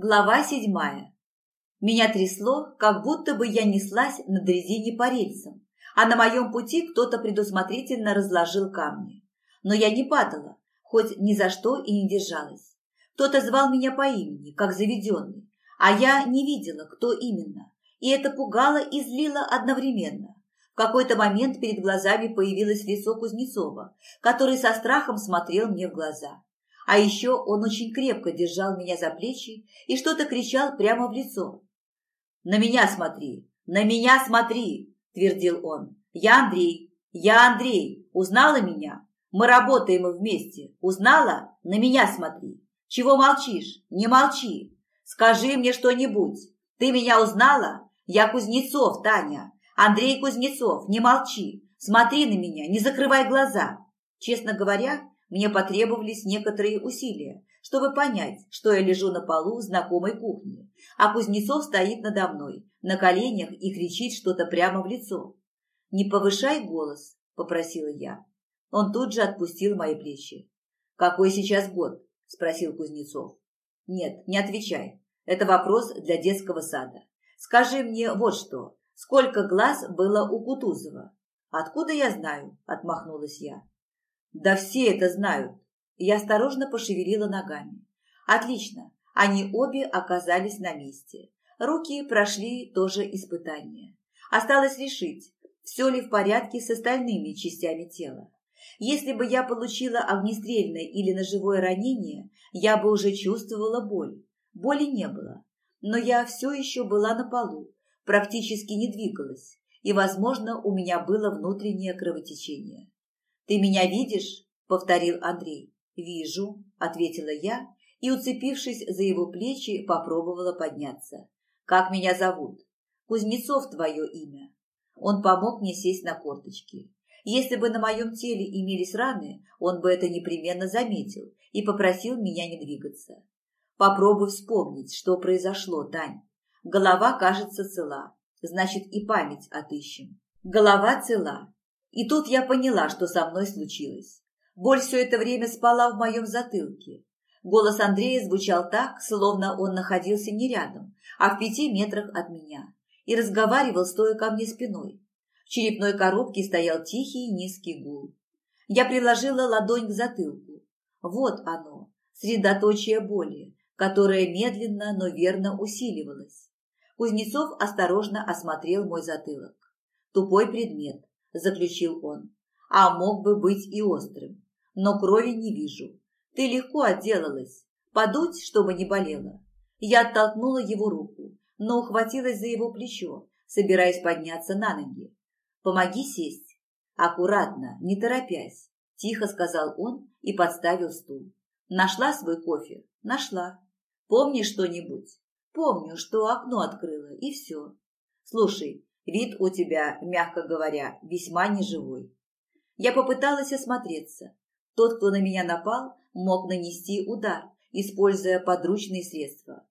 Глава седьмая. Меня трясло, как будто бы я неслась на дрезине по рельсам, а на моем пути кто-то предусмотрительно разложил камни. Но я не падала, хоть ни за что и не держалась. Кто-то звал меня по имени, как заведенный, а я не видела, кто именно, и это пугало и злило одновременно. В какой-то момент перед глазами появилось лицо Кузнецова, который со страхом смотрел мне в глаза. А еще он очень крепко держал меня за плечи и что-то кричал прямо в лицо. «На меня смотри! На меня смотри!» – твердил он. «Я Андрей! Я Андрей! Узнала меня? Мы работаем вместе. Узнала? На меня смотри! Чего молчишь? Не молчи! Скажи мне что-нибудь! Ты меня узнала? Я Кузнецов, Таня! Андрей Кузнецов, не молчи! Смотри на меня, не закрывай глаза!» Честно говоря, мне потребовались некоторые усилия, чтобы понять, что я лежу на полу знакомой кухни, а Кузнецов стоит надо мной, на коленях и кричит что-то прямо в лицо. «Не повышай голос», – попросила я. Он тут же отпустил мои плечи. «Какой сейчас год?» – спросил Кузнецов. «Нет, не отвечай. Это вопрос для детского сада. Скажи мне вот что. Сколько глаз было у Кутузова?» «Откуда я знаю?» – отмахнулась я. Да все это знают. Я осторожно пошевелила ногами. Отлично, они обе оказались на месте. Руки прошли тоже испытание. Осталось решить, все ли в порядке с остальными частями тела. Если бы я получила огнестрельное или ножевое ранение, я бы уже чувствовала боль. Боли не было. Но я все еще была на полу, практически не двигалась, и, возможно, у меня было внутреннее кровотечение. «Ты меня видишь?» – повторил Андрей. «Вижу», – ответила я и, уцепившись за его плечи, попробовала подняться. «Как меня зовут?» «Кузнецов твое имя». Он помог мне сесть на корточки. Если бы на моем теле имелись раны, он бы это непременно заметил и попросил меня не двигаться. Попробуй вспомнить, что произошло, Тань. Голова кажется цела, значит и память отыщем. Голова цела, и тут я поняла, что со мной случилось. Боль все это время спала в моем затылке. Голос Андрея звучал так, словно он находился не рядом, а в пяти метрах от меня, и разговаривал, стоя ко мне спиной. В черепной коробке стоял тихий низкий гул. Я приложила ладонь к затылку. Вот оно, средоточие боли, которое медленно, но верно усиливалось. Кузнецов осторожно осмотрел мой затылок. Тупой предмет, – заключил он. «А мог бы быть и острым. Но крови не вижу. Ты легко отделалась. Подуть, чтобы не болело». Я оттолкнула его руку, но ухватилась за его плечо, собираясь подняться на ноги. «Помоги сесть». «Аккуратно, не торопясь», – тихо сказал он и подставил стул. «Нашла свой кофе?» «Нашла. Помнишь что-нибудь?» «Помню, что окно открыла, и все. Слушай, Вид у тебя, мягко говоря, весьма неживой. Я попыталась осмотреться. Тот, кто на меня напал, мог нанести удар, используя подручные средства.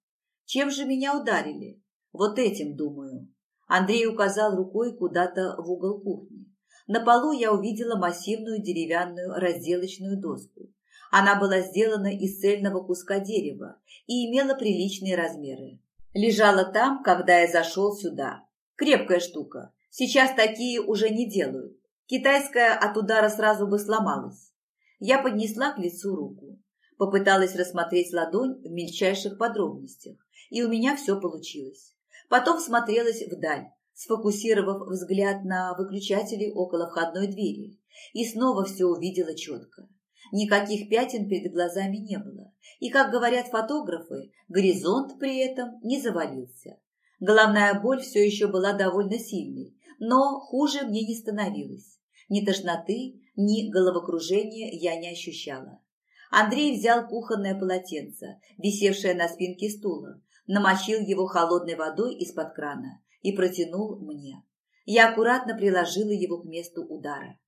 Чем же меня ударили? Вот этим, думаю. Андрей указал рукой куда-то в угол кухни. На полу я увидела массивную деревянную разделочную доску. Она была сделана из цельного куска дерева и имела приличные размеры. Лежала там, когда я зашел сюда. Крепкая штука. Сейчас такие уже не делают. Китайская от удара сразу бы сломалась. Я поднесла к лицу руку. Попыталась рассмотреть ладонь в мельчайших подробностях, и у меня все получилось. Потом смотрелась вдаль, сфокусировав взгляд на выключателе около входной двери, и снова все увидела четко. Никаких пятен перед глазами не было, и, как говорят фотографы, горизонт при этом не завалился. Головная боль все еще была довольно сильной, но хуже мне не становилось. Ни тошноты, ни головокружения я не ощущала. Андрей взял кухонное полотенце, висевшее на спинке стула, намочил его холодной водой из-под крана и протянул мне. Я аккуратно приложила его к месту удара.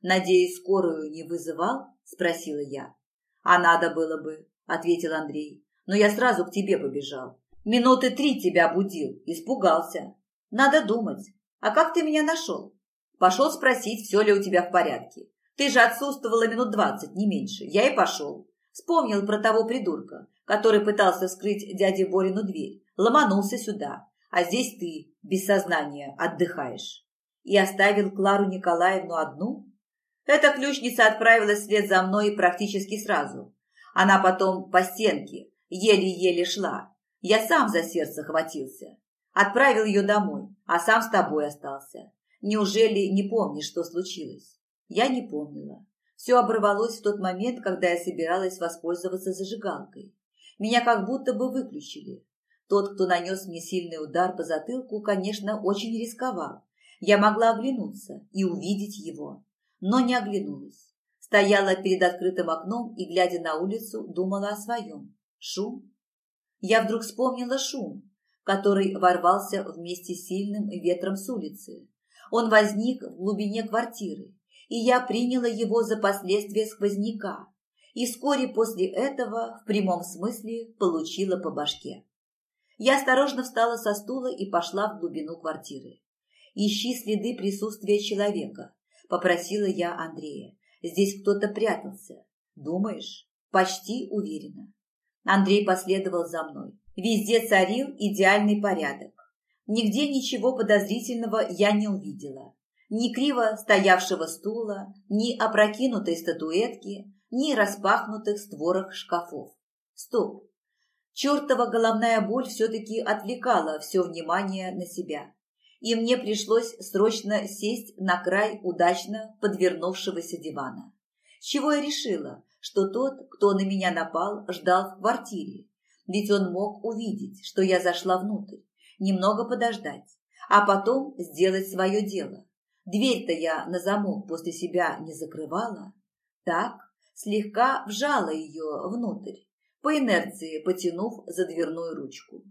«Надеюсь, скорую не вызывал?» – спросила я. «А надо было бы», – ответил Андрей. «Но я сразу к тебе побежал. Минуты три тебя будил, испугался. Надо думать. А как ты меня нашел? Пошел спросить, все ли у тебя в порядке. Ты же отсутствовала минут двадцать, не меньше. Я и пошел. Вспомнил про того придурка, который пытался вскрыть дяде Борину дверь, ломанулся сюда, а здесь ты, без сознания, отдыхаешь. И оставил Клару Николаевну одну? Эта ключница отправилась вслед за мной практически сразу. Она потом по стенке, еле-еле шла. Я сам за сердце хватился. Отправил ее домой, а сам с тобой остался. Неужели не помнишь, что случилось? Я не помнила. Все оборвалось в тот момент, когда я собиралась воспользоваться зажигалкой. Меня как будто бы выключили. Тот, кто нанес мне сильный удар по затылку, конечно, очень рисковал. Я могла оглянуться и увидеть его, но не оглянулась. Стояла перед открытым окном и, глядя на улицу, думала о своем. Шум? Я вдруг вспомнила шум, который ворвался вместе с сильным ветром с улицы. Он возник в глубине квартиры, и я приняла его за последствия сквозняка, и вскоре после этого, в прямом смысле, получила по башке. Я осторожно встала со стула и пошла в глубину квартиры. «Ищи следы присутствия человека», – попросила я Андрея. «Здесь кто-то прятался. Думаешь?» «Почти уверена». Андрей последовал за мной. Везде царил идеальный порядок. Нигде ничего подозрительного я не увидела. Ни криво стоявшего стула, ни опрокинутой статуэтки, ни распахнутых створок шкафов. Стоп! Чертова головная боль все-таки отвлекала все внимание на себя. И мне пришлось срочно сесть на край удачно подвернувшегося дивана. С чего я решила, что тот, кто на меня напал, ждал в квартире. Ведь он мог увидеть, что я зашла внутрь, немного подождать, а потом сделать свое дело. Дверь-то я на замок после себя не закрывала. Так, слегка вжала ее внутрь, по инерции потянув за дверную ручку.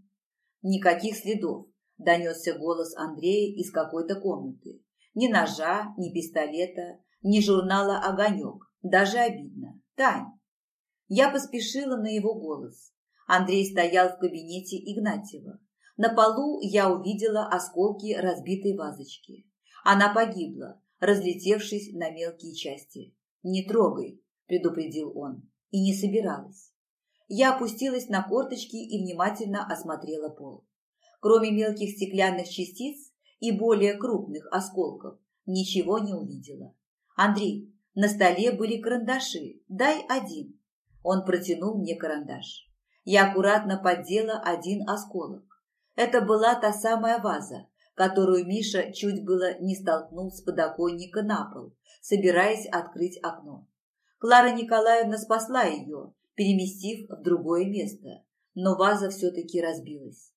Никаких следов, донесся голос Андрея из какой-то комнаты. Ни ножа, ни пистолета, ни журнала «Огонек». Даже обидно. Тань. Я поспешила на его голос. Андрей стоял в кабинете Игнатьева. На полу я увидела осколки разбитой вазочки. Она погибла, разлетевшись на мелкие части. «Не трогай», – предупредил он, и не собиралась. Я опустилась на корточки и внимательно осмотрела пол. Кроме мелких стеклянных частиц и более крупных осколков, ничего не увидела. «Андрей, на столе были карандаши, дай один». Он протянул мне карандаш. Я аккуратно поддела один осколок. Это была та самая ваза, которую Миша чуть было не столкнул с подоконника на пол, собираясь открыть окно. Клара Николаевна спасла ее, переместив в другое место, но ваза все-таки разбилась.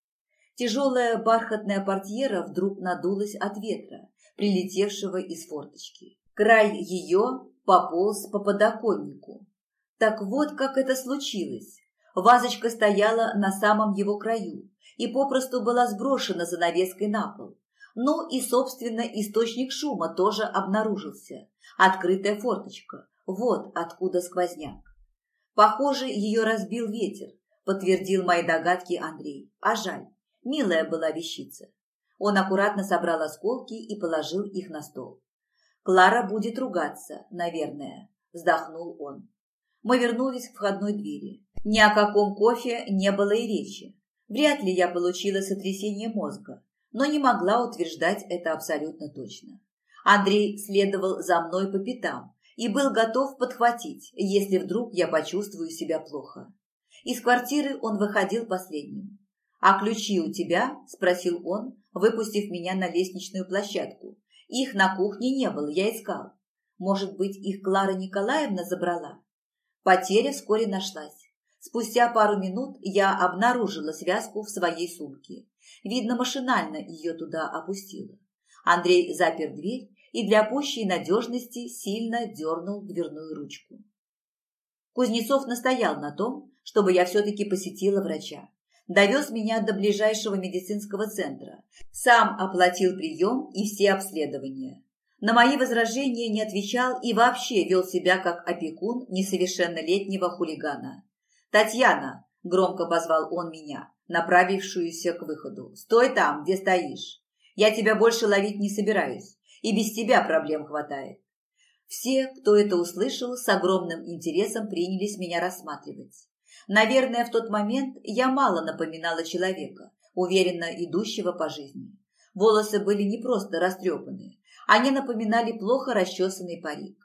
Тяжелая бархатная портьера вдруг надулась от ветра, прилетевшего из форточки. Край ее пополз по подоконнику. Так вот, как это случилось. Вазочка стояла на самом его краю, и попросту была сброшена занавеской на пол. Ну и, собственно, источник шума тоже обнаружился. Открытая форточка. Вот откуда сквозняк. Похоже, ее разбил ветер, подтвердил мои догадки Андрей. А жаль, милая была вещица. Он аккуратно собрал осколки и положил их на стол. Клара будет ругаться, наверное, вздохнул он. Мы вернулись к входной двери. Ни о каком кофе не было и речи. Вряд ли я получила сотрясение мозга, но не могла утверждать это абсолютно точно. Андрей следовал за мной по пятам и был готов подхватить, если вдруг я почувствую себя плохо. Из квартиры он выходил последним. «А ключи у тебя?» – спросил он, выпустив меня на лестничную площадку. Их на кухне не было, я искал. Может быть, их Клара Николаевна забрала? Потеря вскоре нашлась. Спустя пару минут я обнаружила связку в своей сумке. Видно, машинально ее туда опустила. Андрей запер дверь и для пущей надежности сильно дернул дверную ручку. Кузнецов настоял на том, чтобы я все-таки посетила врача. Довез меня до ближайшего медицинского центра. Сам оплатил прием и все обследования. На мои возражения не отвечал и вообще вел себя как опекун несовершеннолетнего хулигана. «Татьяна!» – громко позвал он меня, направившуюся к выходу. «Стой там, где стоишь. Я тебя больше ловить не собираюсь, и без тебя проблем хватает». Все, кто это услышал, с огромным интересом принялись меня рассматривать. Наверное, в тот момент я мало напоминала человека, уверенно идущего по жизни. Волосы были не просто растрепанные, они напоминали плохо расчесанный парик.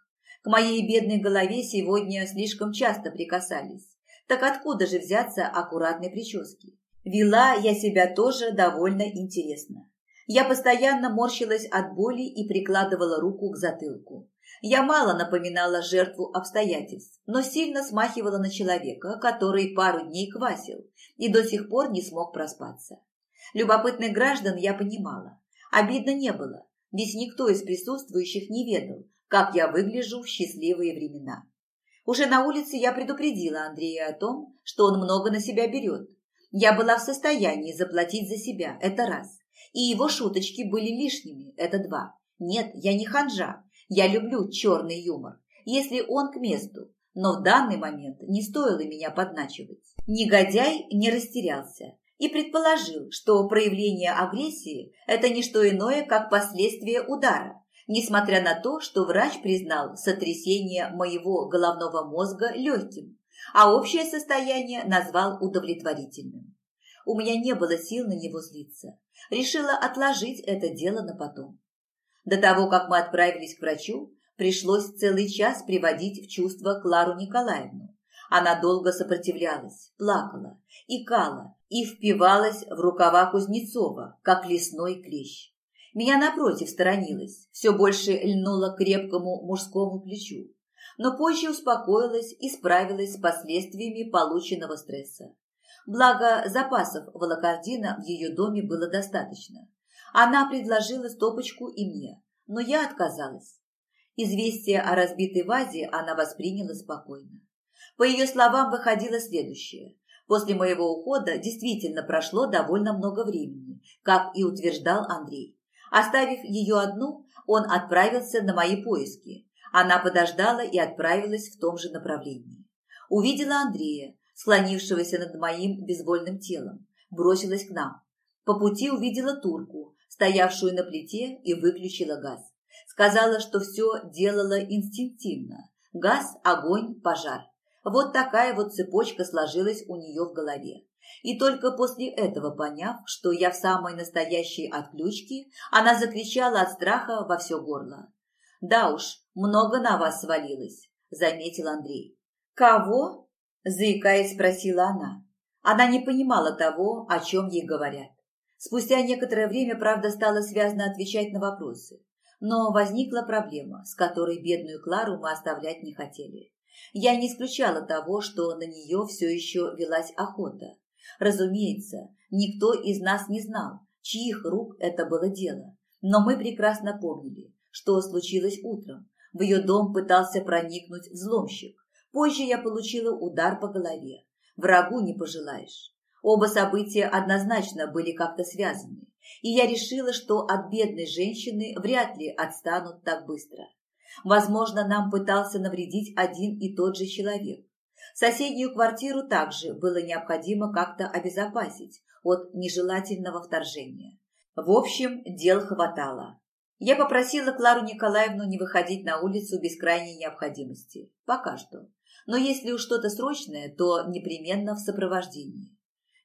К моей бедной голове сегодня слишком часто прикасались. Так откуда же взяться аккуратной прически? Вела я себя тоже довольно интересно. Я постоянно морщилась от боли и прикладывала руку к затылку. Я мало напоминала жертву обстоятельств, но сильно смахивала на человека, который пару дней квасил и до сих пор не смог проспаться. Любопытных граждан я понимала. Обидно не было, ведь никто из присутствующих не ведал, как я выгляжу в счастливые времена. Уже на улице я предупредила Андрея о том, что он много на себя берет. Я была в состоянии заплатить за себя, это раз. И его шуточки были лишними, это два. Нет, я не ханжа, я люблю черный юмор, если он к месту, но в данный момент не стоило меня подначивать. Негодяй не растерялся и предположил, что проявление агрессии – это не что иное, как последствие удара, несмотря на то, что врач признал сотрясение моего головного мозга легким, а общее состояние назвал удовлетворительным. У меня не было сил на него злиться. Решила отложить это дело на потом. До того, как мы отправились к врачу, пришлось целый час приводить в чувство Клару Николаевну. Она долго сопротивлялась, плакала, икала и впивалась в рукава Кузнецова, как лесной клещ. Меня напротив сторонилась, все больше льнула к крепкому мужскому плечу, но позже успокоилась и справилась с последствиями полученного стресса. Благо, запасов волокордина в ее доме было достаточно. Она предложила стопочку и мне, но я отказалась. Известие о разбитой вазе она восприняла спокойно. По ее словам, выходило следующее. После моего ухода действительно прошло довольно много времени, как и утверждал Андрей. Оставив ее одну, он отправился на мои поиски. Она подождала и отправилась в том же направлении. Увидела Андрея, склонившегося над моим безвольным телом, бросилась к нам. По пути увидела турку, стоявшую на плите, и выключила газ. Сказала, что все делала инстинктивно. Газ, огонь, пожар. Вот такая вот цепочка сложилась у нее в голове. И только после этого, поняв, что я в самой настоящей отключке, она закричала от страха во все горло. «Да уж, много на вас свалилось», – заметил Андрей. «Кого?» – заикаясь, спросила она. Она не понимала того, о чем ей говорят. Спустя некоторое время, правда, стала связно отвечать на вопросы. Но возникла проблема, с которой бедную Клару мы оставлять не хотели. Я не исключала того, что на нее все еще велась охота. Разумеется, никто из нас не знал, чьих рук это было дело. Но мы прекрасно помнили, что случилось утром. В ее дом пытался проникнуть взломщик. Позже я получила удар по голове. Врагу не пожелаешь. Оба события однозначно были как-то связаны, и я решила, что от бедной женщины вряд ли отстанут так быстро. Возможно, нам пытался навредить один и тот же человек. Соседнюю квартиру также было необходимо как-то обезопасить от нежелательного вторжения. В общем, дел хватало. Я попросила Клару Николаевну не выходить на улицу без крайней необходимости. Пока что. Но если уж что-то срочное, то непременно в сопровождении.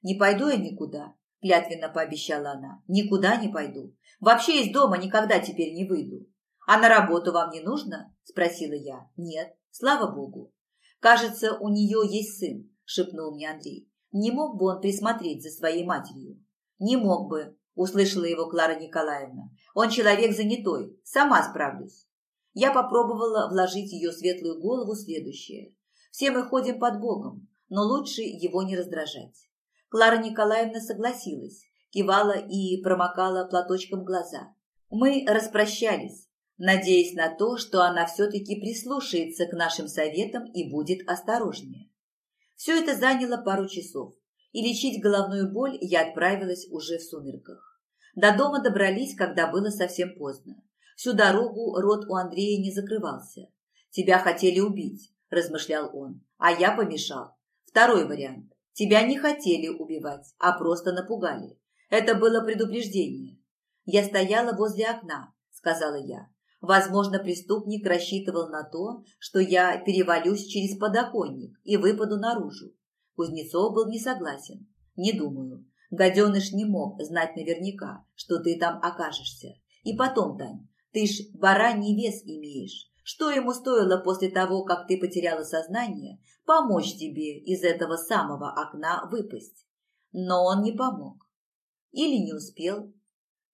«Не пойду я никуда», – клятвенно пообещала она. «Никуда не пойду. Вообще из дома никогда теперь не выйду. «А на работу вам не нужно?» – спросила я. «Нет, слава богу». «Кажется, у нее есть сын», – шепнул мне Андрей. «Не мог бы он присмотреть за своей матерью?» «Не мог бы», – услышала его Клара Николаевна. «Он человек занятой, сама справлюсь». Я попробовала вложить ее светлую голову следующее. «Все мы ходим под Богом, но лучше его не раздражать». Клара Николаевна согласилась, кивала и промокала платочком глаза. Мы распрощались, надеясь на то, что она все-таки прислушается к нашим советам и будет осторожнее. Все это заняло пару часов, и лечить головную боль я отправилась уже в сумерках. До дома добрались, когда было совсем поздно. Всю дорогу рот у Андрея не закрывался. «Тебя хотели убить», – размышлял он, – «а я помешал». Второй вариант. Тебя не хотели убивать, а просто напугали. Это было предупреждение. Я стояла возле окна, сказала я. Возможно, преступник рассчитывал на то, что я перевалюсь через подоконник и выпаду наружу. Кузнецов был не согласен. Не думаю. Гаденыш не мог знать наверняка, что ты там окажешься. И потом, Тань, ты ж бараний вес имеешь. Что ему стоило после того, как ты потеряла сознание, помочь тебе из этого самого окна выпасть? Но он не помог. Или не успел.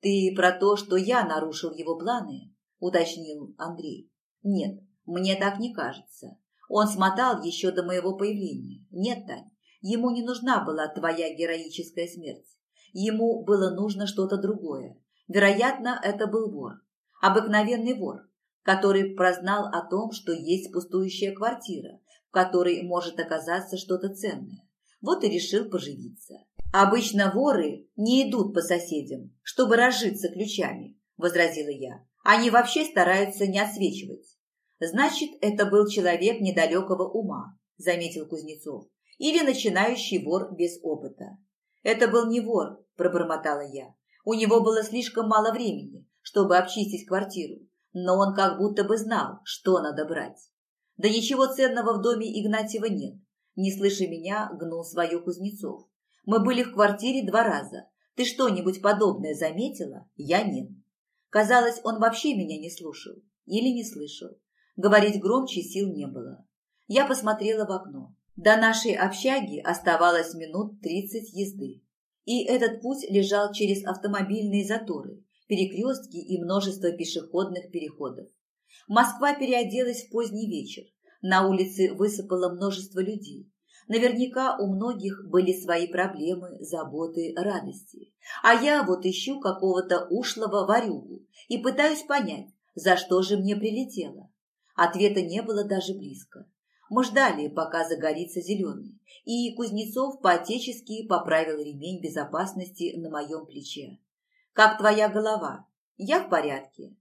Ты про то, что я нарушил его планы, уточнил Андрей. Нет, мне так не кажется. Он смотал еще до моего появления. Нет, Тань, ему не нужна была твоя героическая смерть. Ему было нужно что-то другое. Вероятно, это был вор. Обыкновенный вор, который прознал о том, что есть пустующая квартира, в которой может оказаться что-то ценное. Вот и решил поживиться. Обычно воры не идут по соседям, чтобы разжиться ключами, возразила я. Они вообще стараются не отсвечивать. Значит, это был человек недалекого ума, заметил Кузнецов, или начинающий вор без опыта. Это был не вор, пробормотала я. У него было слишком мало времени, чтобы обчистить квартиру, но он как будто бы знал, что надо брать. Да ничего ценного в доме Игнатьева нет. Не слыша меня, гнул свое Кузнецов. Мы были в квартире два раза. Ты что-нибудь подобное заметила? Я нет. Казалось, он вообще меня не слушал. Или не слышал. Говорить громче сил не было. Я посмотрела в окно. До нашей общаги оставалось минут тридцать езды. И этот путь лежал через автомобильные заторы, перекрестки и множество пешеходных переходов. Москва переоделась в поздний вечер. На улице высыпало множество людей. Наверняка у многих были свои проблемы, заботы, радости. А я вот ищу какого-то ушлого ворюгу и пытаюсь понять, за что же мне прилетело. Ответа не было даже близко. Мы ждали, пока загорится зеленый, и Кузнецов по-отечески поправил ремень безопасности на моем плече. «Как твоя голова?» «Я в порядке».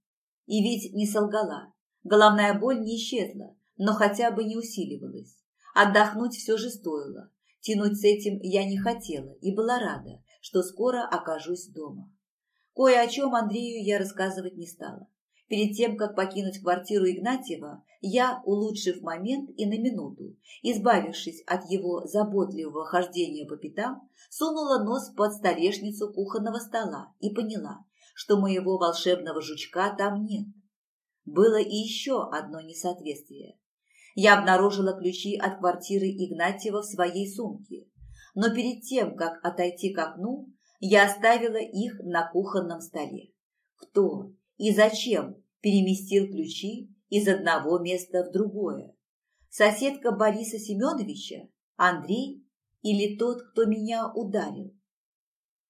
И ведь не солгала. Головная боль не исчезла, но хотя бы не усиливалась. Отдохнуть все же стоило. Тянуть с этим я не хотела и была рада, что скоро окажусь дома. Кое о чем Андрею я рассказывать не стала. Перед тем, как покинуть квартиру Игнатьева, я, улучшив момент и на минуту, избавившись от его заботливого хождения по пятам, сунула нос под столешницу кухонного стола и поняла, что моего волшебного жучка там нет. Было и еще одно несоответствие. Я обнаружила ключи от квартиры Игнатьева в своей сумке, но перед тем, как отойти к окну, я оставила их на кухонном столе. Кто и зачем переместил ключи из одного места в другое. Соседка Бориса Семеновича, Андрей или тот, кто меня ударил.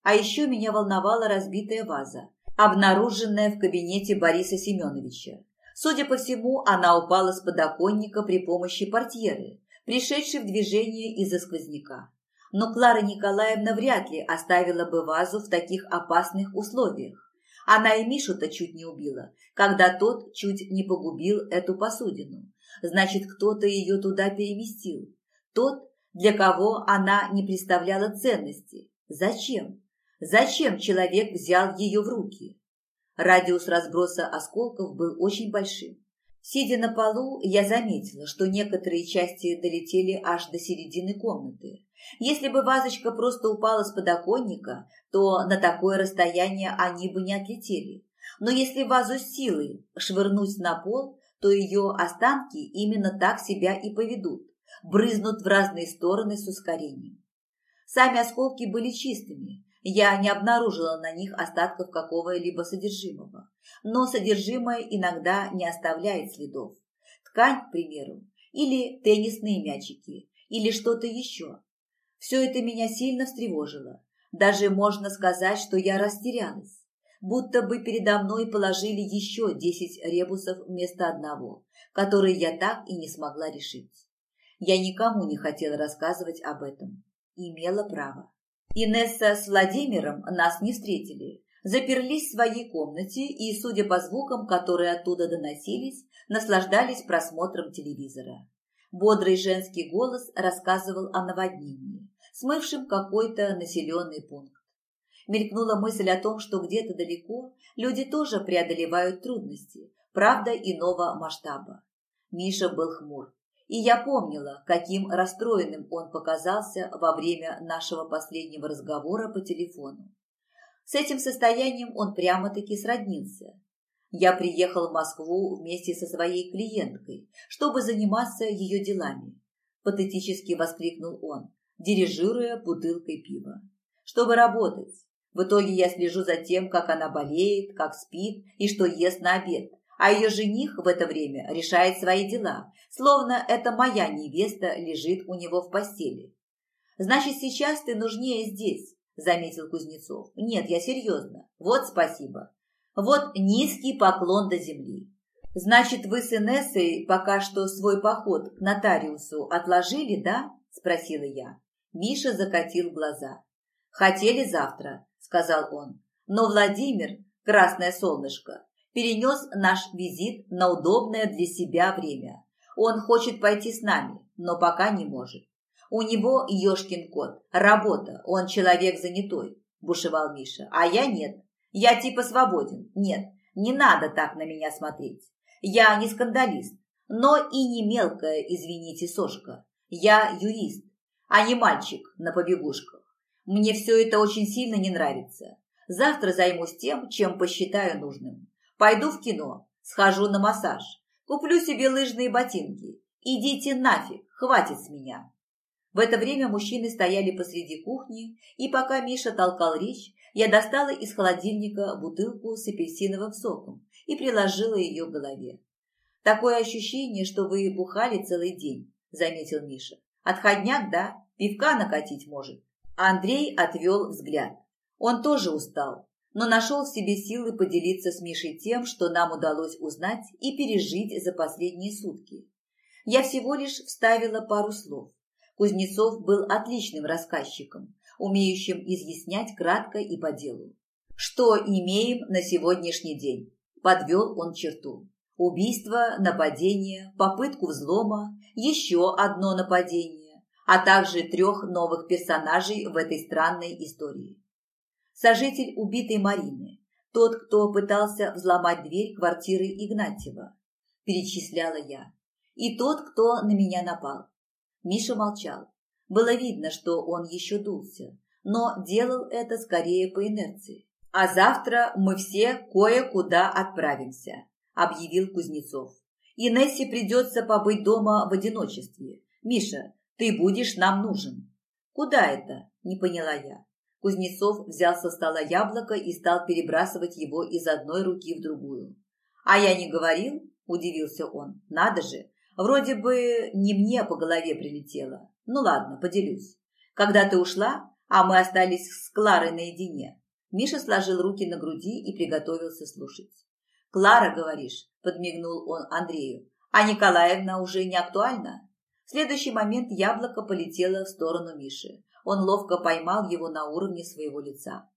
А еще меня волновала разбитая ваза, обнаруженная в кабинете Бориса Семеновича. Судя по всему, она упала с подоконника при помощи портьеры, пришедшей в движение из-за сквозняка. Но Клара Николаевна вряд ли оставила бы вазу в таких опасных условиях. Она и Мишу-то чуть не убила, когда тот чуть не погубил эту посудину. Значит, кто-то ее туда переместил. Тот, для кого она не представляла ценности. Зачем? Зачем человек взял ее в руки? Радиус разброса осколков был очень большим. Сидя на полу, я заметила, что некоторые части долетели аж до середины комнаты. Если бы вазочка просто упала с подоконника, то на такое расстояние они бы не отлетели. Но если вазу силой швырнуть на пол, то ее останки именно так себя и поведут, брызнут в разные стороны с ускорением. Сами осколки были чистыми, я не обнаружила на них остатков какого-либо содержимого. Но содержимое иногда не оставляет следов. Ткань, к примеру, или теннисные мячики, или что-то еще. Все это меня сильно встревожило. Даже можно сказать, что я растерялась. Будто бы передо мной положили еще десять ребусов вместо одного, которые я так и не смогла решить. Я никому не хотела рассказывать об этом. Имела право. Инесса с Владимиром нас не встретили, заперлись в своей комнате и, судя по звукам, которые оттуда доносились, наслаждались просмотром телевизора. Бодрый женский голос рассказывал о наводнении, смывшем какой-то населенный пункт. Мелькнула мысль о том, что где-то далеко люди тоже преодолевают трудности, правда иного масштаба. Миша был хмур, и я помнила, каким расстроенным он показался во время нашего последнего разговора по телефону. С этим состоянием он прямо-таки сроднился. Я приехал в Москву вместе со своей клиенткой, чтобы заниматься ее делами. Патетически воскликнул он, дирижируя бутылкой пива. Чтобы работать. В итоге я слежу за тем, как она болеет, как спит и что ест на обед. А ее жених в это время решает свои дела, словно это моя невеста лежит у него в постели. Значит, сейчас ты нужнее здесь, заметил Кузнецов. Нет, я серьезно. Вот спасибо. Вот низкий поклон до земли. Значит, вы с Инессой пока что свой поход к нотариусу отложили, да? Спросила я. Миша закатил глаза. Хотели завтра, сказал он. Но Владимир, красное солнышко, перенес наш визит на удобное для себя время. Он хочет пойти с нами, но пока не может. У него, ешкин кот, работа, он человек занятой, бушевал Миша. А я нет. Я типа свободен. Нет, не надо так на меня смотреть. Я не скандалист, но и не мелкая, извините, сошка. Я юрист, а не мальчик на побегушках. Мне все это очень сильно не нравится. Завтра займусь тем, чем посчитаю нужным. Пойду в кино, схожу на массаж, куплю себе лыжные ботинки. Идите нафиг, хватит с меня. В это время мужчины стояли посреди кухни, и пока Миша толкал речь, я достала из холодильника бутылку с апельсиновым соком и приложила ее к голове. «Такое ощущение, что вы бухали целый день», – заметил Миша. «Отходняк, да? Пивка накатить может». Андрей отвел взгляд. Он тоже устал, но нашел в себе силы поделиться с Мишей тем, что нам удалось узнать и пережить за последние сутки. Я всего лишь вставила пару слов. Кузнецов был отличным рассказчиком, умеющим изъяснять кратко и по делу. Что имеем на сегодняшний день? Подвел он черту. Убийство, нападение, попытку взлома, еще одно нападение, а также трех новых персонажей в этой странной истории. Сожитель убитой Марины, тот, кто пытался взломать дверь квартиры Игнатьева, перечисляла я, и тот, кто на меня напал. Миша молчал. Было видно, что он еще дулся, но делал это скорее по инерции. «А завтра мы все кое-куда отправимся», – объявил Кузнецов. «Инессе придется побыть дома в одиночестве. Миша, ты будешь нам нужен». «Куда это?» – не поняла я. Кузнецов взял со стола яблоко и стал перебрасывать его из одной руки в другую. «А я не говорил?» – удивился он. «Надо же, Вроде бы не мне по голове прилетело. Ну ладно, поделюсь. Когда ты ушла, а мы остались с Кларой наедине, Миша сложил руки на груди и приготовился слушать. «Клара, говоришь?» – подмигнул он Андрею. «А Николаевна уже не актуальна?» В следующий момент яблоко полетело в сторону Миши. Он ловко поймал его на уровне своего лица.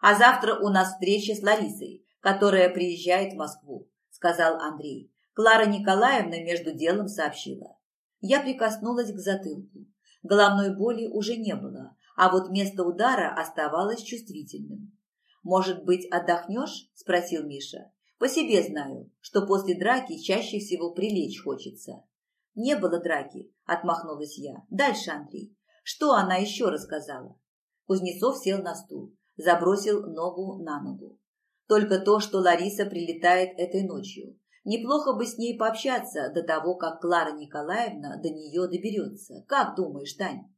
«А завтра у нас встреча с Ларисой, которая приезжает в Москву», – сказал Андрей. Клара Николаевна между делом сообщила. Я прикоснулась к затылку. Головной боли уже не было, а вот место удара оставалось чувствительным. «Может быть, отдохнешь?» – спросил Миша. «По себе знаю, что после драки чаще всего прилечь хочется». «Не было драки», – отмахнулась я. «Дальше, Андрей. Что она еще рассказала?» Кузнецов сел на стул, забросил ногу на ногу. «Только то, что Лариса прилетает этой ночью. Неплохо бы с ней пообщаться до того, как Клара Николаевна до нее доберется. Как думаешь, Тань?»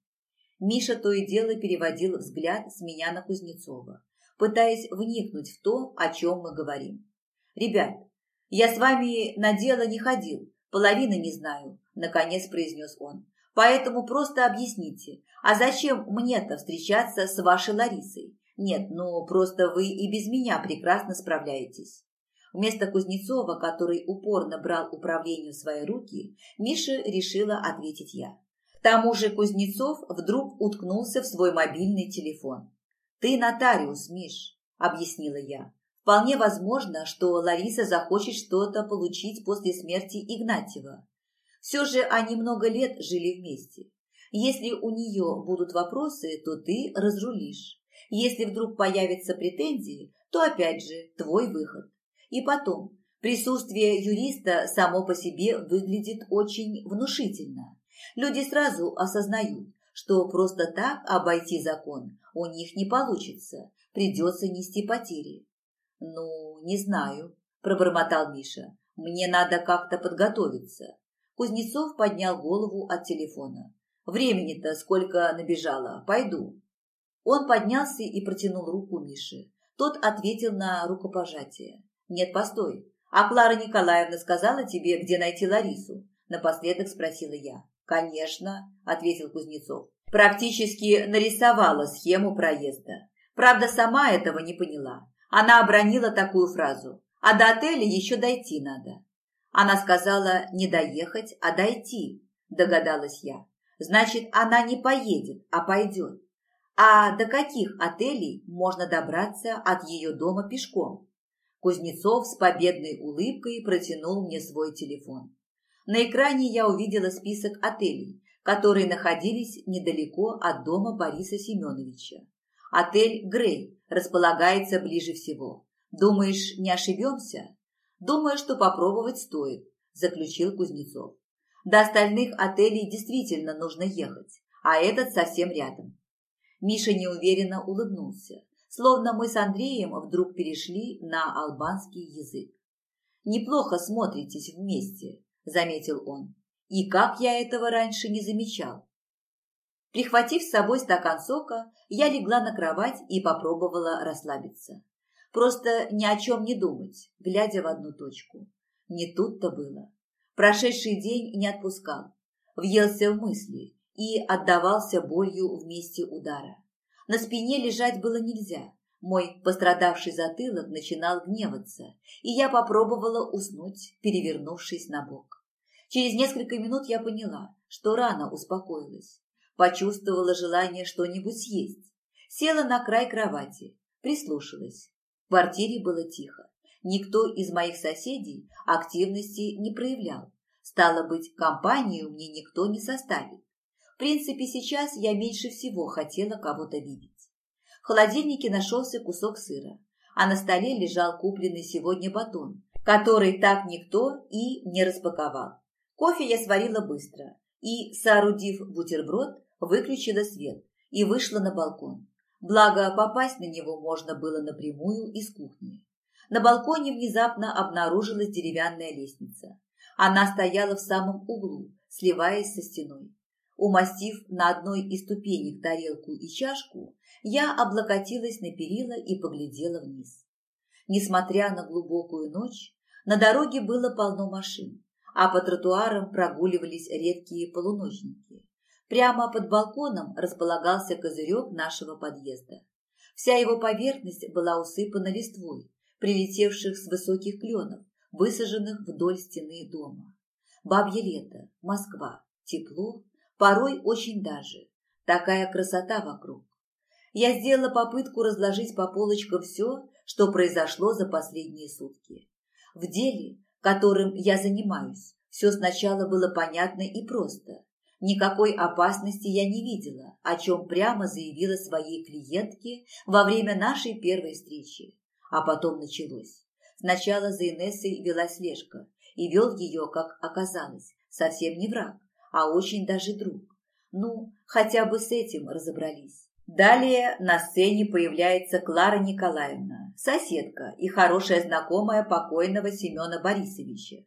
Миша то и дело переводил взгляд с меня на Кузнецова, пытаясь вникнуть в то, о чем мы говорим. «Ребят, я с вами на дело не ходил, половины не знаю», – наконец произнес он. «Поэтому просто объясните, а зачем мне-то встречаться с вашей Ларисой? Нет, ну просто вы и без меня прекрасно справляетесь». Вместо Кузнецова, который упорно брал управление в свои руки, Миша решила ответить я. К тому же Кузнецов вдруг уткнулся в свой мобильный телефон. «Ты нотариус, Миш», – объяснила я. «Вполне возможно, что Лариса захочет что-то получить после смерти Игнатьева. Все же они много лет жили вместе. Если у нее будут вопросы, то ты разрулишь. Если вдруг появятся претензии, то опять же твой выход. И потом, Присутствие юриста само по себе выглядит очень внушительно. Люди сразу осознают, что просто так обойти закон у них не получится, придется нести потери. «Ну, не знаю», – пробормотал Миша. «Мне надо как-то подготовиться». Кузнецов поднял голову от телефона. «Времени-то сколько набежало. Пойду». Он поднялся и протянул руку Мише. Тот ответил на рукопожатие. «Нет, постой. А Клара Николаевна сказала тебе, где найти Ларису?» Напоследок спросила я. «Конечно», – ответил Кузнецов. Практически нарисовала схему проезда. Правда, сама этого не поняла. Она обронила такую фразу. «А до отеля еще дойти надо». Она сказала не доехать, а дойти, догадалась я. Значит, она не поедет, а пойдет. А до каких отелей можно добраться от ее дома пешком? Кузнецов с победной улыбкой протянул мне свой телефон. На экране я увидела список отелей, которые находились недалеко от дома Бориса Семеновича. Отель «Грей» располагается ближе всего. Думаешь, не ошибемся? Думаю, что попробовать стоит, заключил Кузнецов. До остальных отелей действительно нужно ехать, а этот совсем рядом. Миша неуверенно улыбнулся словно мы с Андреем вдруг перешли на албанский язык. «Неплохо смотритесь вместе», – заметил он. «И как я этого раньше не замечал?» Прихватив с собой стакан сока, я легла на кровать и попробовала расслабиться. Просто ни о чем не думать, глядя в одну точку. Не тут-то было. Прошедший день не отпускал, въелся в мысли и отдавался болью в месте удара. На спине лежать было нельзя. Мой пострадавший затылок начинал гневаться, и я попробовала уснуть, перевернувшись на бок. Через несколько минут я поняла, что рано успокоилась. Почувствовала желание что-нибудь съесть. Села на край кровати, прислушалась. В квартире было тихо. Никто из моих соседей активности не проявлял. Стало быть, компанию мне никто не составит. В принципе, сейчас я меньше всего хотела кого-то видеть. В холодильнике нашелся кусок сыра, а на столе лежал купленный сегодня батон, который так никто и не распаковал. Кофе я сварила быстро и, соорудив бутерброд, выключила свет и вышла на балкон. Благо, попасть на него можно было напрямую из кухни. На балконе внезапно обнаружилась деревянная лестница. Она стояла в самом углу, сливаясь со стеной. Умастив на одной из ступенек тарелку и чашку, я облокотилась на перила и поглядела вниз. Несмотря на глубокую ночь, на дороге было полно машин, а по тротуарам прогуливались редкие полуночники. Прямо под балконом располагался козырек нашего подъезда. Вся его поверхность была усыпана листвой, прилетевших с высоких кленов, высаженных вдоль стены дома. Бабье лето, Москва, тепло Порой очень даже. Такая красота вокруг. Я сделала попытку разложить по полочкам все, что произошло за последние сутки. В деле, которым я занимаюсь, все сначала было понятно и просто. Никакой опасности я не видела, о чем прямо заявила своей клиентке во время нашей первой встречи. А потом началось. Сначала за Инессой вела слежка, и вел ее, как оказалось, совсем не враг а очень даже друг. Ну, хотя бы с этим разобрались. Далее на сцене появляется Клара Николаевна, соседка и хорошая знакомая покойного Семена Борисовича.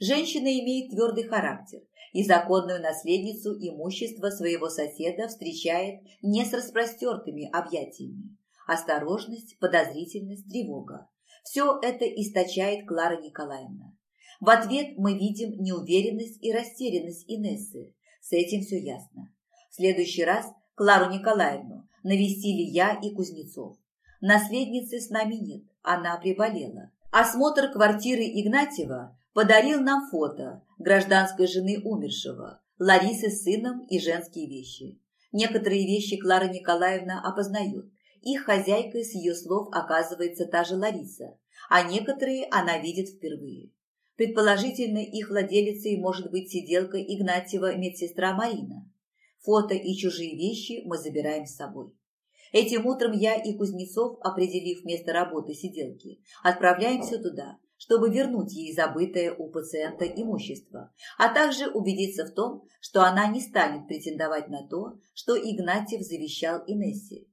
Женщина имеет твердый характер и законную наследницу имущества своего соседа встречает не с распростертыми объятиями. Осторожность, подозрительность, тревога. Все это источает Клара Николаевна. В ответ мы видим неуверенность и растерянность Инессы. С этим все ясно. В следующий раз Клару Николаевну навестили я и Кузнецов. Наследницы с нами нет, она приболела. Осмотр квартиры Игнатьева подарил нам фото гражданской жены умершего, Ларисы с сыном и женские вещи. Некоторые вещи Клара Николаевна опознает. Их хозяйкой с ее слов оказывается та же Лариса, а некоторые она видит впервые. Предположительно, их владелицей может быть сиделка Игнатьева медсестра Марина. Фото и чужие вещи мы забираем с собой. Этим утром я и Кузнецов, определив место работы сиделки, отправляемся туда, чтобы вернуть ей забытое у пациента имущество, а также убедиться в том, что она не станет претендовать на то, что Игнатьев завещал Инессе.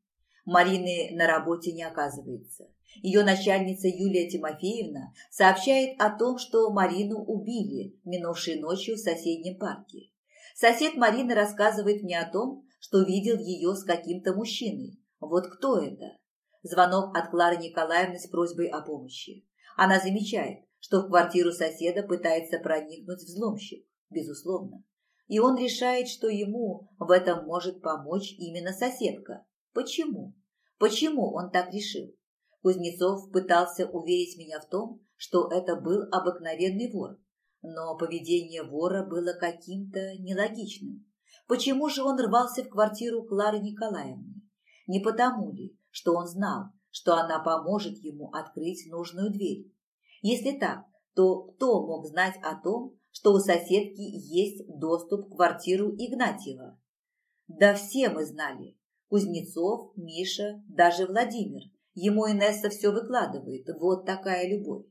Марины на работе не оказывается. Ее начальница Юлия Тимофеевна сообщает о том, что Марину убили минувшей ночью в соседнем парке. Сосед Марины рассказывает мне о том, что видел ее с каким-то мужчиной. Вот кто это? Звонок от Клары Николаевны с просьбой о помощи. Она замечает, что в квартиру соседа пытается проникнуть взломщик, безусловно. И он решает, что ему в этом может помочь именно соседка. Почему? Почему он так решил? Кузнецов пытался уверить меня в том, что это был обыкновенный вор. Но поведение вора было каким-то нелогичным. Почему же он рвался в квартиру Клары Николаевны? Не потому ли, что он знал, что она поможет ему открыть нужную дверь. Если так, то кто мог знать о том, что у соседки есть доступ к квартиру Игнатьева? Да все мы знали. Кузнецов, Миша, даже Владимир. Ему Инесса все выкладывает. Вот такая любовь.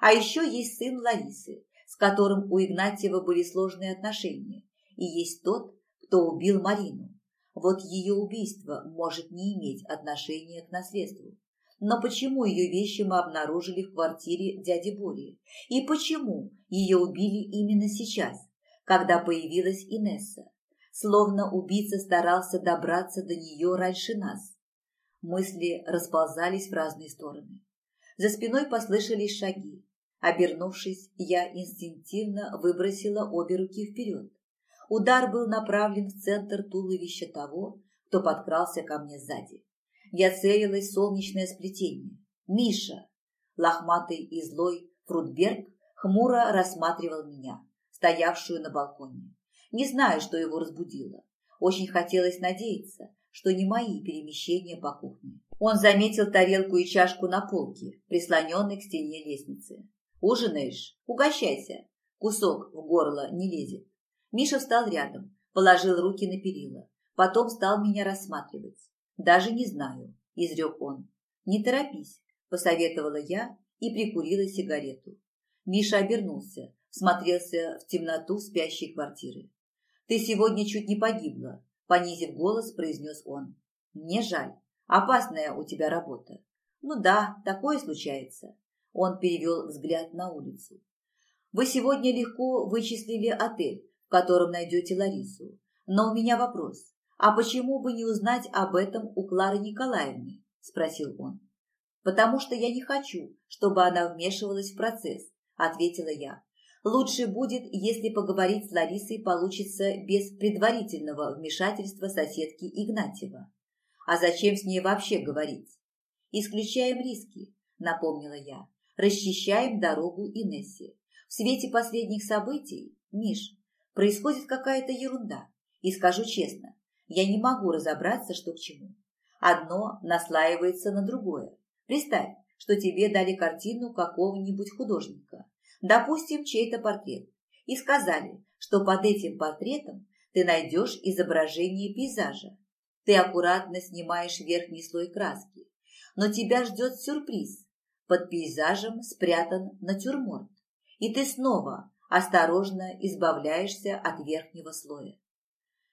А еще есть сын Ларисы, с которым у Игнатьева были сложные отношения. И есть тот, кто убил Марину. Вот ее убийство может не иметь отношения к наследству. Но почему ее вещи мы обнаружили в квартире дяди Бори? И почему ее убили именно сейчас, когда появилась Инесса? Словно убийца старался добраться до нее раньше нас. Мысли расползались в разные стороны. За спиной послышались шаги. Обернувшись, я инстинктивно выбросила обе руки вперед. Удар был направлен в центр туловища того, кто подкрался ко мне сзади. Я целилась в солнечное сплетение. «Миша!» Лохматый и злой Фрудберг хмуро рассматривал меня, стоявшую на балконе. Не знаю, что его разбудило. Очень хотелось надеяться, что не мои перемещения по кухне. Он заметил тарелку и чашку на полке, прислоненной к стене лестницы. «Ужинаешь? Угощайся. Кусок в горло не лезет». Миша встал рядом, положил руки на перила, потом стал меня рассматривать. «Даже не знаю», – изрек он. «Не торопись», – посоветовала я и прикурила сигарету. Миша обернулся, смотрелся в темноту спящей квартиры. «Ты сегодня чуть не погибла», – понизив голос, произнес он. «Мне жаль. Опасная у тебя работа». «Ну да, такое случается». Он перевел взгляд на улицу. «Вы сегодня легко вычислили отель, в котором найдете Ларису. Но у меня вопрос. А почему бы не узнать об этом у Клары Николаевны? Спросил он. Потому что я не хочу, чтобы она вмешивалась в процесс, ответила я. Лучше будет, если поговорить с Ларисой получится без предварительного вмешательства соседки Игнатьева. А зачем с ней вообще говорить? Исключаем риски, напомнила я. Расчищаем дорогу Инессе. В свете последних событий, Миш, происходит какая-то ерунда. И скажу честно, я не могу разобраться, что к чему. Одно наслаивается на другое. Представь, что тебе дали картину какого-нибудь художника, допустим, чей-то портрет, и сказали, что под этим портретом ты найдешь изображение пейзажа. Ты аккуратно снимаешь верхний слой краски, но тебя ждет сюрприз. Под пейзажем спрятан натюрморт, и ты снова осторожно избавляешься от верхнего слоя.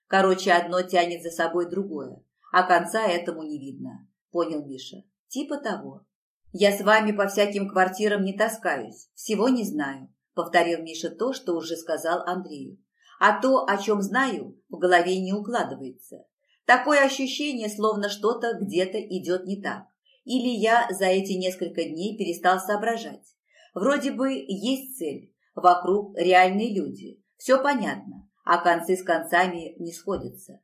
Короче, одно тянет за собой другое, а конца этому не видно. Понял Миша? Типа того. Я с вами по всяким квартирам не таскаюсь, всего не знаю, повторил Миша то, что уже сказал Андрею. А то, о чем знаю, в голове не укладывается. Такое ощущение, словно что-то где-то идет не так. Или я за эти несколько дней перестал соображать. Вроде бы есть цель, Вокруг реальные люди. Все понятно, а концы с концами не сходятся.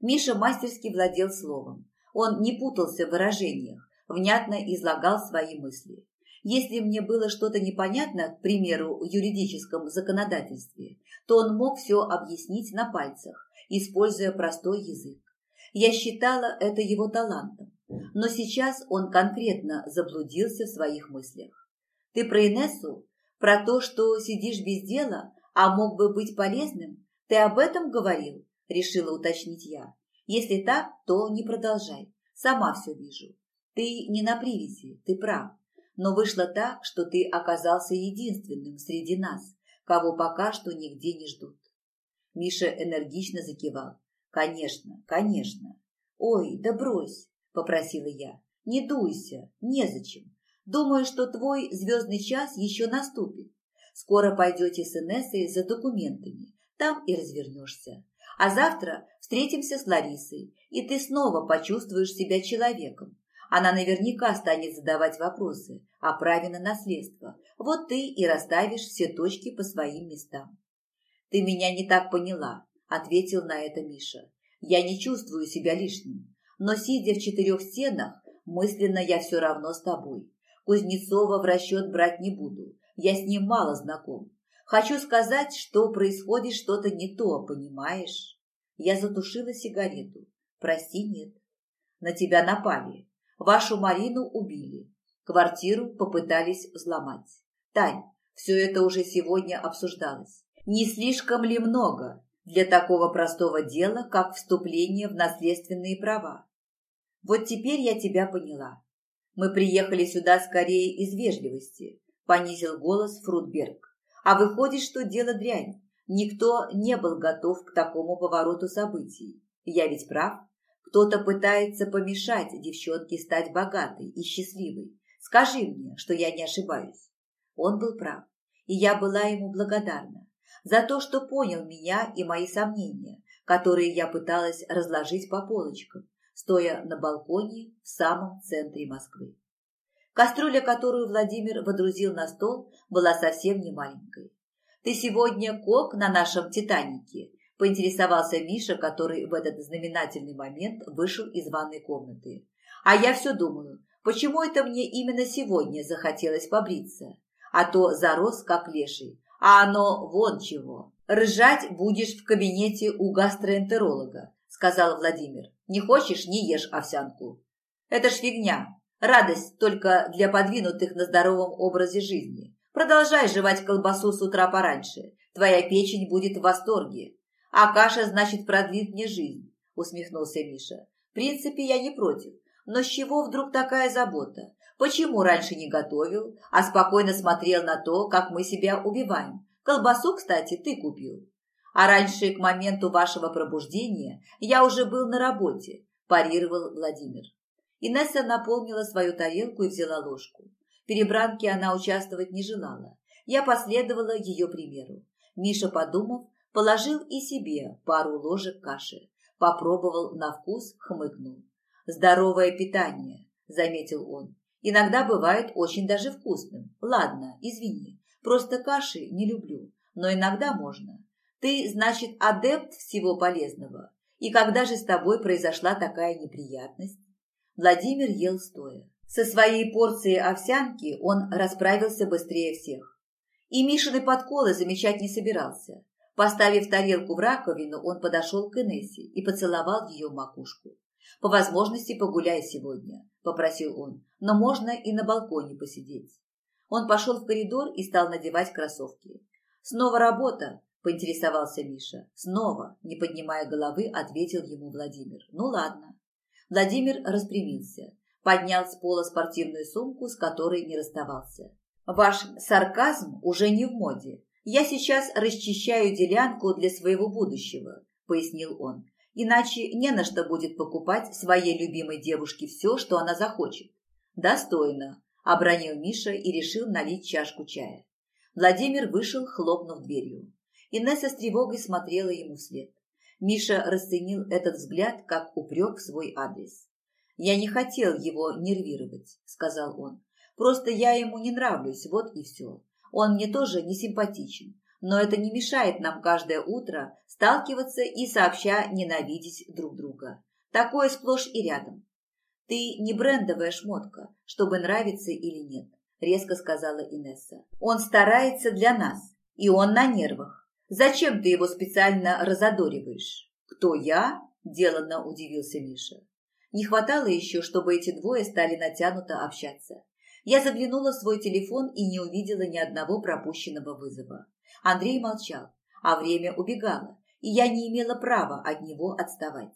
Миша мастерски владел словом. Он не путался в выражениях, внятно излагал свои мысли. Если мне было что-то непонятно, к примеру, в юридическом законодательстве, то он мог все объяснить на пальцах, используя простой язык. Я считала это его талантом, но сейчас он конкретно заблудился в своих мыслях. Ты про Инессу про то, что сидишь без дела, а мог бы быть полезным? Ты об этом говорил?» – решила уточнить я. «Если так, то не продолжай. Сама все вижу. Ты не на привязи, ты прав. Но вышло так, что ты оказался единственным среди нас, кого пока что нигде не ждут. Миша энергично закивал. Конечно, конечно. Ой, да брось, попросила я. Не дуйся, незачем. Думаю, что твой звездный час еще наступит. Скоро пойдете с Инессой за документами, там и развернешься. А завтра встретимся с Ларисой, и ты снова почувствуешь себя человеком. Она наверняка станет задавать вопросы о праве на наследство. Вот ты и расставишь все точки по своим местам. Ты меня не так поняла, ответил на это Миша. Я не чувствую себя лишним, но сидя в четырех стенах, мысленно я все равно с тобой. Кузнецова в расчет брать не буду, я с ним мало знаком. Хочу сказать, что происходит что-то не то, понимаешь? Я затушила сигарету. Прости, нет. На тебя напали. Вашу Марину убили. Квартиру попытались взломать. Тань, все это уже сегодня обсуждалось. Не слишком ли много для такого простого дела, как вступление в наследственные права? Вот теперь я тебя поняла. Мы приехали сюда скорее из вежливости, понизил голос Фрудберг. А выходит, что дело дрянь. Никто не был готов к такому повороту событий. Я ведь прав? Кто-то пытается помешать девчонке стать богатой и счастливой. Скажи мне, что я не ошибаюсь. Он был прав, и я была ему благодарна за то, что понял меня и мои сомнения, которые я пыталась разложить по полочкам, стоя на балконе в самом центре Москвы. Кастрюля, которую Владимир водрузил на стол, была совсем не маленькой. «Ты сегодня кок на нашем «Титанике», – поинтересовался Миша, который в этот знаменательный момент вышел из ванной комнаты. «А я все думаю, почему это мне именно сегодня захотелось побриться? А то зарос, как леший, а оно вон чего. Ржать будешь в кабинете у гастроэнтеролога», – сказал Владимир. «Не хочешь – не ешь овсянку». «Это ж фигня», Радость только для подвинутых на здоровом образе жизни. Продолжай жевать колбасу с утра пораньше. Твоя печень будет в восторге. А каша, значит, продлит мне жизнь, усмехнулся Миша. В принципе, я не против. Но с чего вдруг такая забота? Почему раньше не готовил, а спокойно смотрел на то, как мы себя убиваем? Колбасу, кстати, ты купил. А раньше, к моменту вашего пробуждения, я уже был на работе, парировал Владимир. Инесса наполнила свою тарелку и взяла ложку. В перебранке она участвовать не желала. Я последовала ее примеру. Миша, подумав, положил и себе пару ложек каши. Попробовал на вкус, хмыкнул. «Здоровое питание», – заметил он. «Иногда бывает очень даже вкусным. Ладно, извини, просто каши не люблю, но иногда можно. Ты, значит, адепт всего полезного. И когда же с тобой произошла такая неприятность?» Владимир ел стоя. Со своей порцией овсянки он расправился быстрее всех. И Мишины подколы замечать не собирался. Поставив тарелку в раковину, он подошел к Инессе и поцеловал ее макушку. «По возможности погуляй сегодня», – попросил он, – «но можно и на балконе посидеть». Он пошел в коридор и стал надевать кроссовки. «Снова работа?» – поинтересовался Миша. «Снова», – не поднимая головы, ответил ему Владимир. «Ну ладно». Владимир распрямился, поднял с пола спортивную сумку, с которой не расставался. «Ваш сарказм уже не в моде. Я сейчас расчищаю делянку для своего будущего», – пояснил он. «Иначе не на что будет покупать своей любимой девушке все, что она захочет». «Достойно», – обронил Миша и решил налить чашку чая. Владимир вышел, хлопнув дверью. Инесса с тревогой смотрела ему вслед. Миша расценил этот взгляд как упрек в свой адрес. «Я не хотел его нервировать», — сказал он. «Просто я ему не нравлюсь, вот и все. Он мне тоже не симпатичен, но это не мешает нам каждое утро сталкиваться и сообща ненавидеть друг друга. Такое сплошь и рядом. Ты не брендовая шмотка, чтобы нравиться или нет», — резко сказала Инесса. «Он старается для нас, и он на нервах. Зачем ты его специально разодориваешь? Кто я? Деланно удивился Миша. Не хватало еще, чтобы эти двое стали натянуто общаться. Я заглянула в свой телефон и не увидела ни одного пропущенного вызова. Андрей молчал, а время убегало, и я не имела права от него отставать.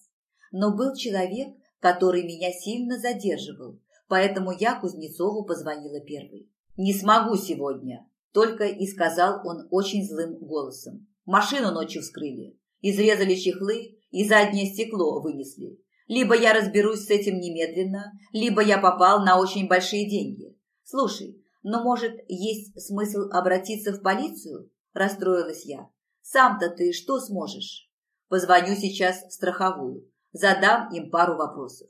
Но был человек, который меня сильно задерживал, поэтому я Кузнецову позвонила первой. «Не смогу сегодня», – только и сказал он очень злым голосом. «Машину ночью вскрыли, изрезали чехлы и заднее стекло вынесли. Либо я разберусь с этим немедленно, либо я попал на очень большие деньги. Слушай, но, может, есть смысл обратиться в полицию?» – расстроилась я. «Сам-то ты что сможешь?» «Позвоню сейчас в страховую, задам им пару вопросов.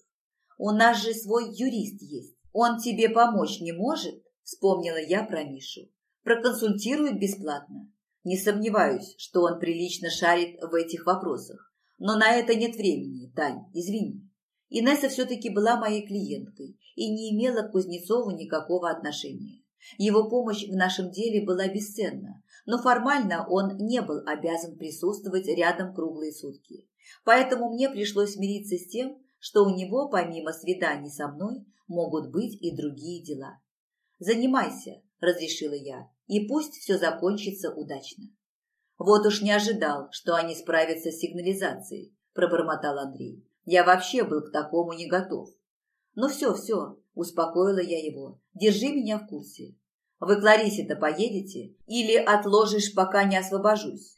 У нас же свой юрист есть. Он тебе помочь не может?» Вспомнила я про Мишу. Проконсультирует бесплатно. Не сомневаюсь, что он прилично шарит в этих вопросах. Но на это нет времени, Тань, извини. Инесса все-таки была моей клиенткой и не имела к Кузнецову никакого отношения. Его помощь в нашем деле была бесценна, но формально он не был обязан присутствовать рядом круглые сутки. Поэтому мне пришлось смириться с тем, что у него, помимо свиданий со мной, могут быть и другие дела. «Занимайся», – разрешила я, – «и пусть все закончится удачно». «Вот уж не ожидал, что они справятся с сигнализацией», – пробормотал Андрей. «Я вообще был к такому не готов». «Ну все, все», – успокоила я его, – «держи меня в курсе. Вы к Ларисе-то поедете или отложишь, пока не освобожусь?»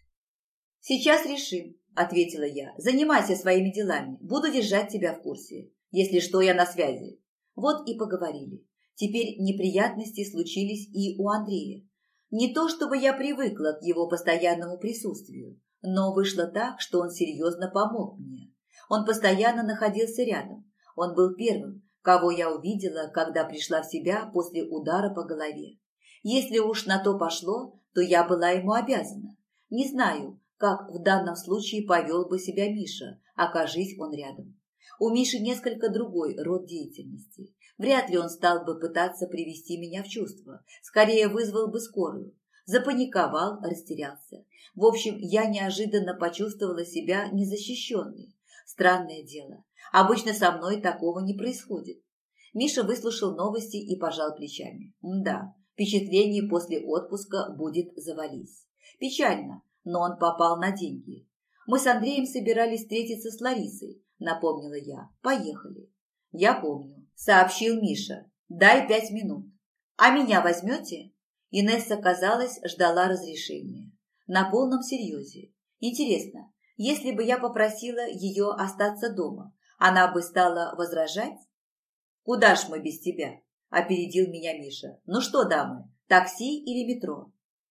«Сейчас решим», – ответила я. «Занимайся своими делами, буду держать тебя в курсе. Если что, я на связи». Вот и поговорили. Теперь неприятности случились и у Андрея. Не то чтобы я привыкла к его постоянному присутствию, но вышло так, что он серьезно помог мне. Он постоянно находился рядом. Он был первым, кого я увидела, когда пришла в себя после удара по голове. Если уж на то пошло, то я была ему обязана. Не знаю, как в данном случае повел бы себя Миша, окажись он рядом. У Миши несколько другой род деятельности. Вряд ли он стал бы пытаться привести меня в чувство. Скорее вызвал бы скорую. Запаниковал, растерялся. В общем, я неожиданно почувствовала себя незащищенной. Странное дело. Обычно со мной такого не происходит. Миша выслушал новости и пожал плечами. Да, впечатление после отпуска будет завались. Печально, но он попал на деньги. Мы с Андреем собирались встретиться с Ларисой, напомнила я. Поехали. Я помню сообщил Миша. «Дай пять минут». «А меня возьмете?» Инесса, казалось, ждала разрешения. На полном серьезе. Интересно, если бы я попросила ее остаться дома, она бы стала возражать? «Куда ж мы без тебя?» – опередил меня Миша. «Ну что, дамы, такси или метро?»